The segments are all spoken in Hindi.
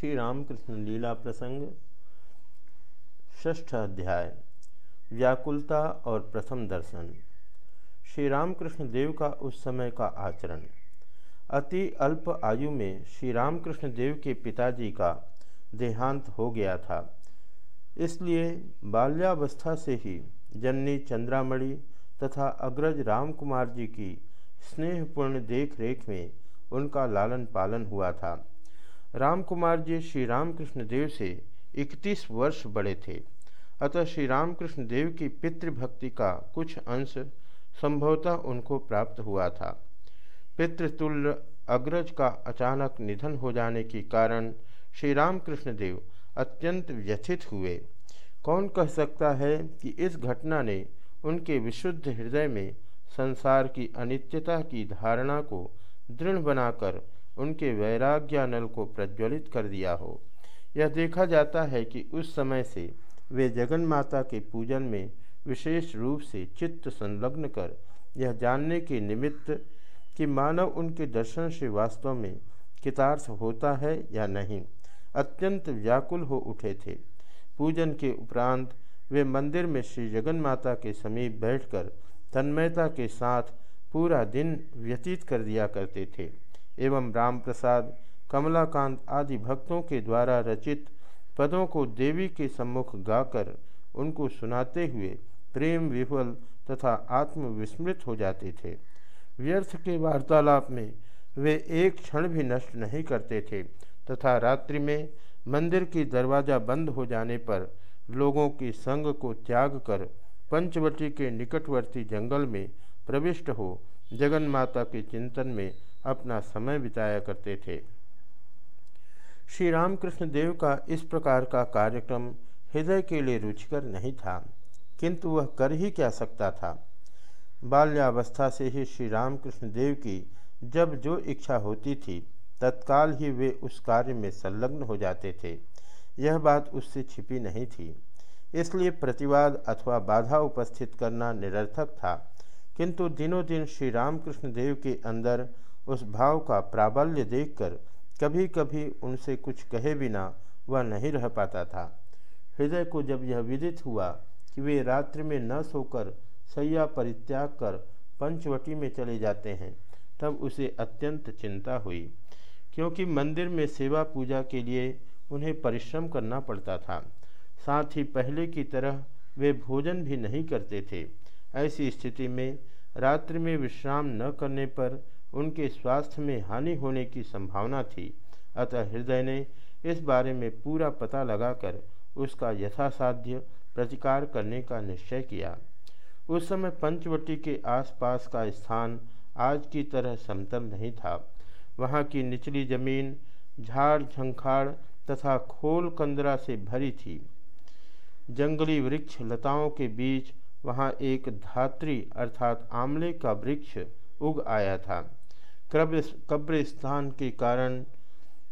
श्री रामकृष्ण लीला प्रसंग, षष्ठ अध्याय, व्याकुलता और प्रथम दर्शन। श्री रामकृष्ण देव का उस समय का आचरण। अति अल्प आयु में श्री रामकृष्ण देव के पिताजी का देहांत हो गया था। इसलिए बाल्यावस्था से ही जननी चंद्रामणि तथा अग्रज राम कुमार जी की स्नेहपूर्ण देख रेख में उनका लालन पालन हुआ था। राम कुमार जी श्री रामकृष्ण देव से इकतीस वर्ष बड़े थे। अतः श्री रामकृष्ण देव की पितृभक्ति का कुछ अंश संभवतः उनको प्राप्त हुआ था। पितृतुल्य अग्रज का अचानक निधन हो जाने के कारण श्री रामकृष्ण देव अत्यंत व्यथित हुए। कौन कह सकता है कि इस घटना ने उनके विशुद्ध हृदय में संसार की अनित्यता की धारणा को दृढ़ बनाकर उनके वैराग्यानल को प्रज्वलित कर दिया हो। यह देखा जाता है कि उस समय से वे जगन माता के पूजन में विशेष रूप से चित्त संलग्न कर, यह जानने के निमित्त कि मानव उनके दर्शन से वास्तव में कितार्थ होता है या नहीं। अत्यंत व्याकुल हो उठे थे। पूजन के उपरांत वे मंदिर में श्री जगन माता के समीप बैठकर तन्मयता के साथ पूरा दिन व्यतीत कर दिया करते थे। एवं राम प्रसाद कमलाकांत आदि भक्तों के द्वारा रचित पदों को देवी के सम्मुख गाकर उनको सुनाते हुए प्रेम विह्वल तथा आत्मविस्मृत हो जाते थे। व्यर्थ के वार्तालाप में वे एक क्षण भी नष्ट नहीं करते थे तथा रात्रि में मंदिर की दरवाज़ा बंद हो जाने पर लोगों के संग को त्याग कर पंचवटी के निकटवर्ती जंगल में प्रविष्ट हो जगन माता के चिंतन में अपना समय बिताया करते थे। श्री रामकृष्ण देव का इस प्रकार का कार्यक्रम हृदय के लिए रुचिकर नहीं था, किंतु वह कर ही क्या सकता था। बाल्यावस्था से ही श्री रामकृष्ण देव की जब जो इच्छा होती थी, तत्काल ही वे उस कार्य में संलग्न हो जाते थे। यह बात उससे छिपी नहीं थी। इसलिए प्रतिवाद अथवा बाधा उपस्थित करना निरर्थक था, किंतु दिनों दिन श्री रामकृष्ण देव के अंदर उस भाव का प्राबल्य देखकर कभी कभी उनसे कुछ कहे बिना वह नहीं रह पाता था। हृदय को जब यह विदित हुआ कि वे रात्रि में न सोकर सैया परित्याग कर पंचवटी में चले जाते हैं, तब उसे अत्यंत चिंता हुई, क्योंकि मंदिर में सेवा पूजा के लिए उन्हें परिश्रम करना पड़ता था। साथ ही पहले की तरह वे भोजन भी नहीं करते थे। ऐसी स्थिति में रात्रि में विश्राम न करने पर उनके स्वास्थ्य में हानि होने की संभावना थी। अतः हृदय ने इस बारे में पूरा पता लगाकर उसका यथासाध्य प्रतिकार करने का निश्चय किया। उस समय पंचवटी के आसपास का स्थान आज की तरह समतल नहीं था। वहाँ की निचली ज़मीन झाड़ झंखाड़ तथा खोल कंदरा से भरी थी। जंगली वृक्ष लताओं के बीच वहाँ एक धात्री अर्थात आमले का वृक्ष उग आया था। कब्र, कब्रिस्तान के कारण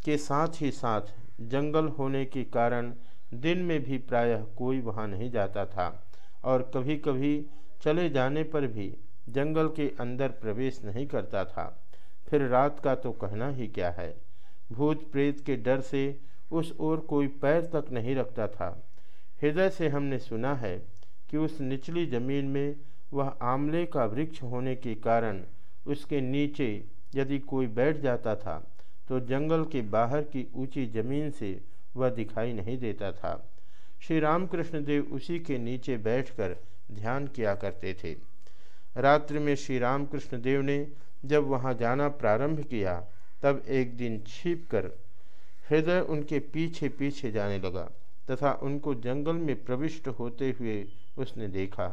के साथ ही साथ जंगल होने के कारण दिन में भी प्रायः कोई वहाँ नहीं जाता था और कभी कभी चले जाने पर भी जंगल के अंदर प्रवेश नहीं करता था। फिर रात का तो कहना ही क्या है? भूत प्रेत के डर से उस ओर कोई पैर तक नहीं रखता था। हृदय से हमने सुना है कि उस निचली ज़मीन में वह आमले का वृक्ष होने के कारण उसके नीचे यदि कोई बैठ जाता था तो जंगल के बाहर की ऊँची ज़मीन से वह दिखाई नहीं देता था। श्री रामकृष्ण देव उसी के नीचे बैठकर ध्यान किया करते थे। रात्रि में श्री रामकृष्ण देव ने जब वहाँ जाना प्रारंभ किया, तब एक दिन छिप कर हृदय उनके पीछे पीछे जाने लगा तथा उनको जंगल में प्रविष्ट होते हुए उसने देखा।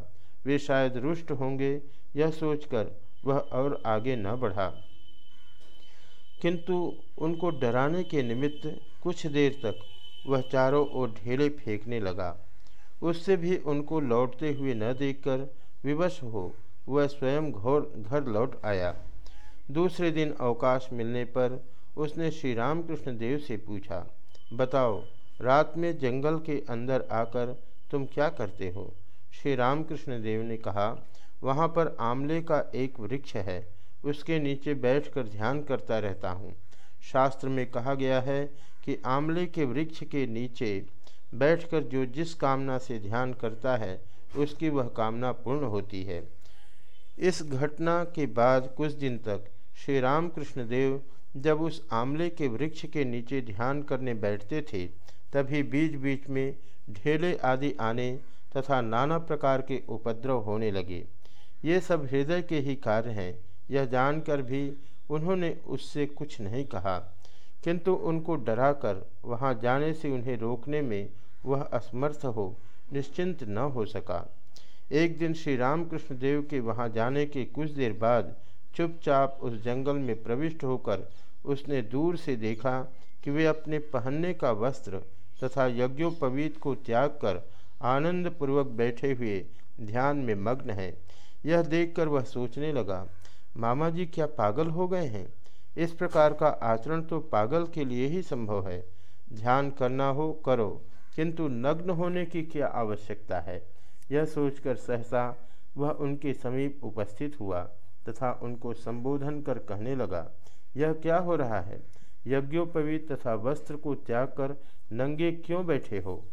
वे शायद रुष्ट होंगे, यह सोचकर वह और आगे न बढ़ा। किंतु उनको डराने के निमित्त कुछ देर तक वह चारों ओर ढेले फेंकने लगा। उससे भी उनको लौटते हुए न देखकर विवश हो वह स्वयं घोर, घर लौट आया। दूसरे दिन अवकाश मिलने पर उसने श्री रामकृष्ण देव से पूछा, बताओ, रात में जंगल के अंदर आकर तुम क्या करते हो? श्री रामकृष्ण देव ने कहा, वहाँ पर आमले का एक वृक्ष है। उसके नीचे बैठकर ध्यान करता रहता हूँ। शास्त्र में कहा गया है कि आंवले के वृक्ष के नीचे बैठकर जो जिस कामना से ध्यान करता है, उसकी वह कामना पूर्ण होती है। इस घटना के बाद कुछ दिन तक श्री रामकृष्ण देव जब उस आंवले के वृक्ष के नीचे ध्यान करने बैठते थे, तभी बीच बीच में ढेले आदि आने तथा नाना प्रकार के उपद्रव होने लगे। ये सब हृदय के ही कार्य हैं। यह जानकर भी उन्होंने उससे कुछ नहीं कहा। किंतु उनको डराकर वहाँ जाने से उन्हें रोकने में वह असमर्थ हो, निश्चिंत न हो सका। एक दिन श्री रामकृष्ण देव के वहाँ जाने के कुछ देर बाद चुपचाप उस जंगल में प्रविष्ट होकर उसने दूर से देखा कि वे अपने पहनने का वस्त्र तथा यज्ञोपवीत को त्याग कर आनंदपूर्वक बैठे हुए ध्यान में मग्न हैं। यह देखकर वह सोचने लगा मामा जी क्या पागल हो गए हैं? इस प्रकार का आचरण तो पागल के लिए ही संभव है। ध्यान करना हो, करो, किंतु नग्न होने की क्या आवश्यकता है? यह सोचकर सहसा वह उनके समीप उपस्थित हुआ तथा उनको संबोधन कर कहने लगा, यह क्या हो रहा है? यज्ञोपवीत तथा वस्त्र को त्याग कर नंगे क्यों बैठे हो?